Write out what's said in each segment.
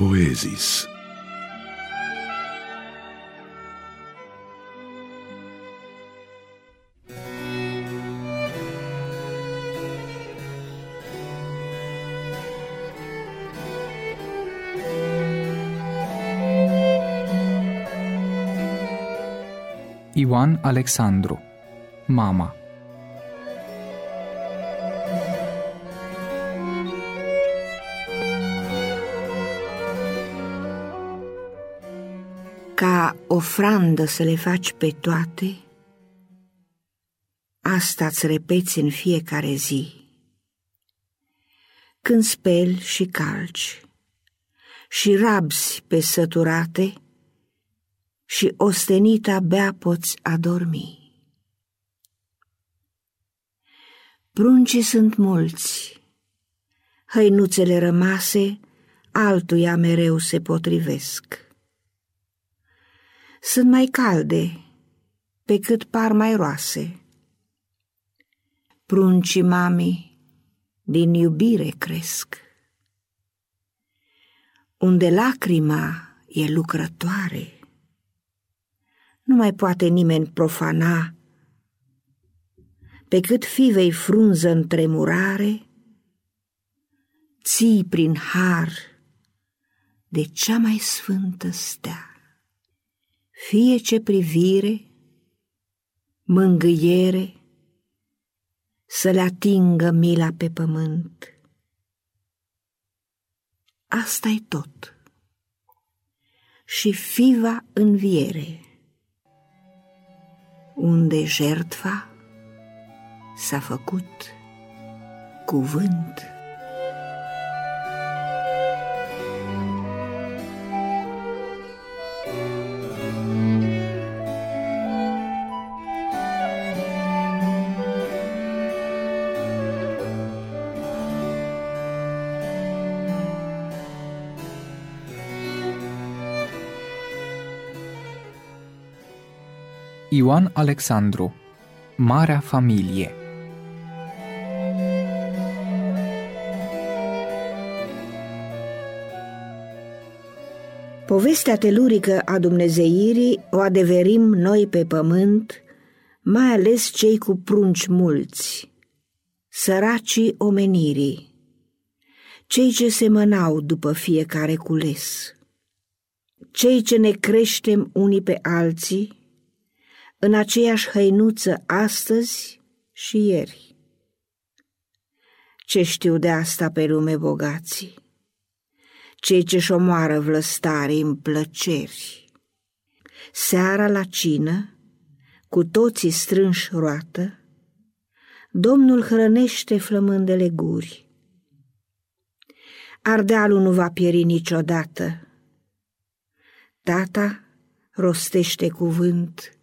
Poezis. Ioan Alexandru Mama Ca ofrandă să le faci pe toate, asta-ți repeți în fiecare zi. Când speli și calci și rabzi pe săturate, și ostenit abia poți adormi. Pruncii sunt mulți, hăinuțele rămase altuia mereu se potrivesc. Sunt mai calde, pe cât par mai roase. Pruncii mami din iubire cresc. Unde lacrima e lucrătoare, nu mai poate nimeni profana, pe cât fivei frunză în tremurare, ții prin har de cea mai sfântă stea. Fie ce privire, mângâiere, să le atingă mila pe pământ. asta e tot. Și fiva înviere unde jertfa s-a făcut cuvânt. Ioan Alexandru Marea familie. Povestea telurică a dumnezeirii o adeverim noi pe pământ, mai ales cei cu prunci mulți, săracii omenirii, cei ce semănau după fiecare cules, cei ce ne creștem unii pe alții, în aceeași hăinuță astăzi și ieri. Ce știu de asta pe lume bogații, cei ce-și șomoară vlăstarii în plăceri. Seara la cină, cu toții strânși roată, Domnul hrănește flămândele guri. Ardealul nu va pieri niciodată. Tata rostește cuvânt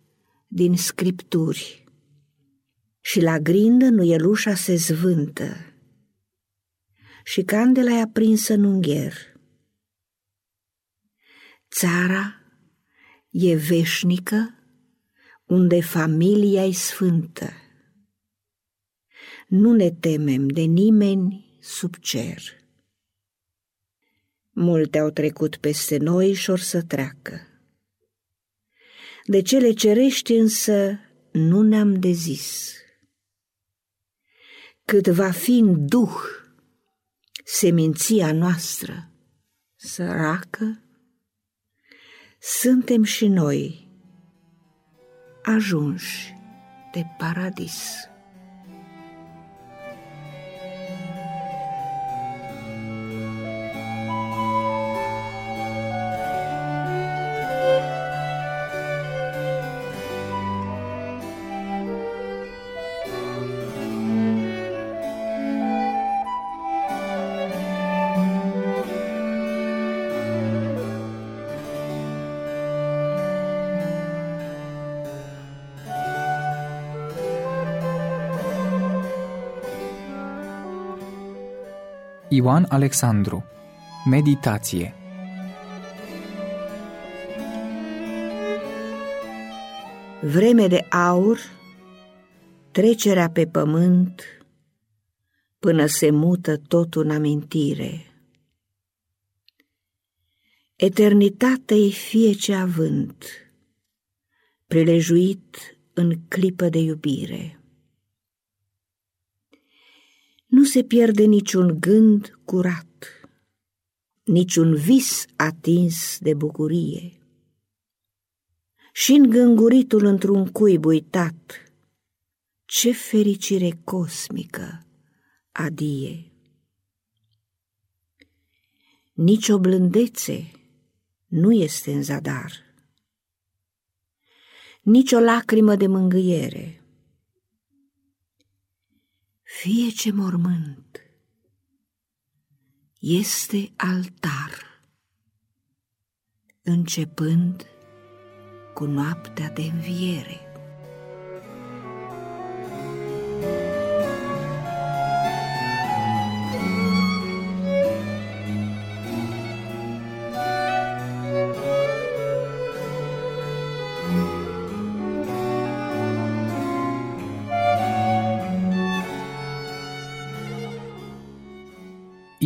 din scripturi și la grindă nuielușa se zvântă și candela e aprinsă în ungher. Țara e veșnică unde familia e sfântă. Nu ne temem de nimeni sub cer. Multe au trecut peste noi și or să treacă de cele cerești însă nu ne-am dezis. Cât va fi în duh seminția noastră săracă, suntem și noi ajunși de paradis. Ioan Alexandru Meditație Vreme de aur, trecerea pe pământ, până se mută tot în amintire. Eternitatea-i fie ce avânt, prilejuit în clipă de iubire. Nu se pierde niciun gând curat, niciun vis atins de bucurie. Și îngânguritul într-un cuib uitat, ce fericire cosmică adie! Nici o blândețe nu este în zadar, nici o lacrimă de mângâiere. Fie ce mormânt este altar, începând cu noaptea de înviere.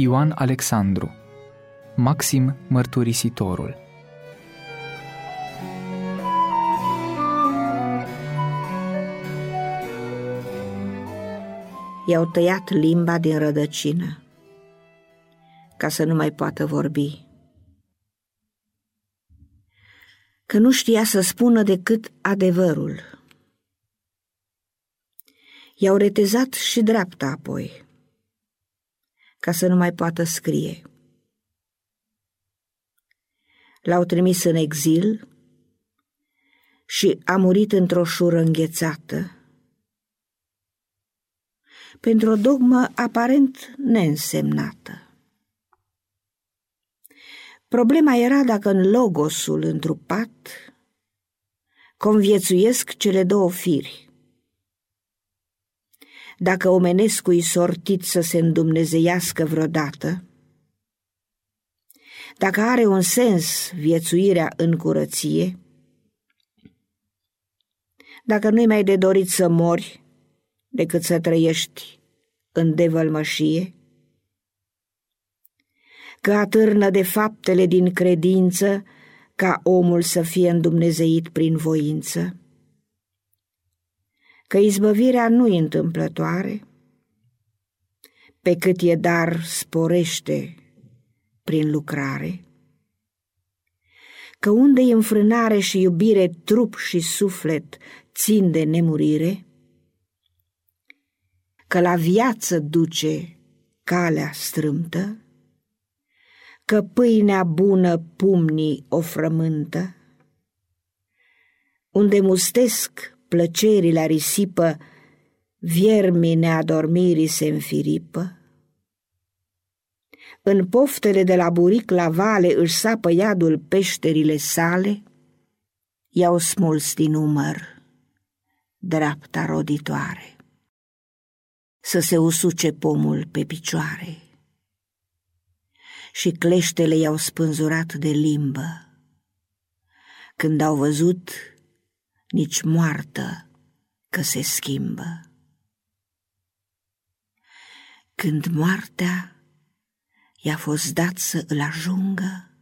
Ioan Alexandru Maxim Mărturisitorul I-au tăiat limba din rădăcină ca să nu mai poată vorbi. Că nu știa să spună decât adevărul. I-au retezat și dreapta apoi ca să nu mai poată scrie. L-au trimis în exil și a murit într-o șură înghețată, pentru o dogmă aparent neînsemnată. Problema era dacă în logosul întrupat conviețuiesc cele două firi, dacă omenescui sortit să se îndumnezeiască vreodată, dacă are un sens viețuirea în curăție, dacă nu-i mai de dorit să mori decât să trăiești în devălmășie, că atârnă de faptele din credință ca omul să fie îndumnezeit prin voință, că izbăvirea nu e întâmplătoare, pe cât e dar sporește prin lucrare, că unde e înfrânare și iubire, trup și suflet țin de nemurire, că la viață duce calea strâmtă, că pâinea bună pumnii o frământă, unde mustesc plăcerii la risipă, viermii neadormirii se înfiripă. În poftele de la buric la vale își sapă iadul peșterile sale, i-au smuls din umăr dreapta roditoare. Să se usuce pomul pe picioare și cleștele i-au spânzurat de limbă. Când au văzut nici moartă că se schimbă. Când moartea i-a fost dat să îl ajungă,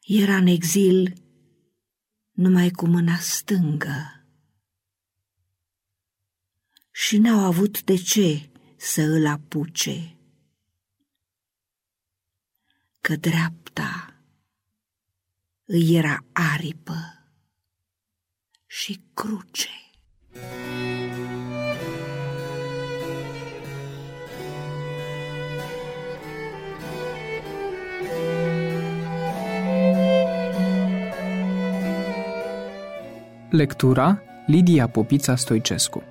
era în exil numai cu mâna stângă și n-au avut de ce să îl apuce, că dreapta îi era aripă și cruce. Lectura Lidia Popița Stoicescu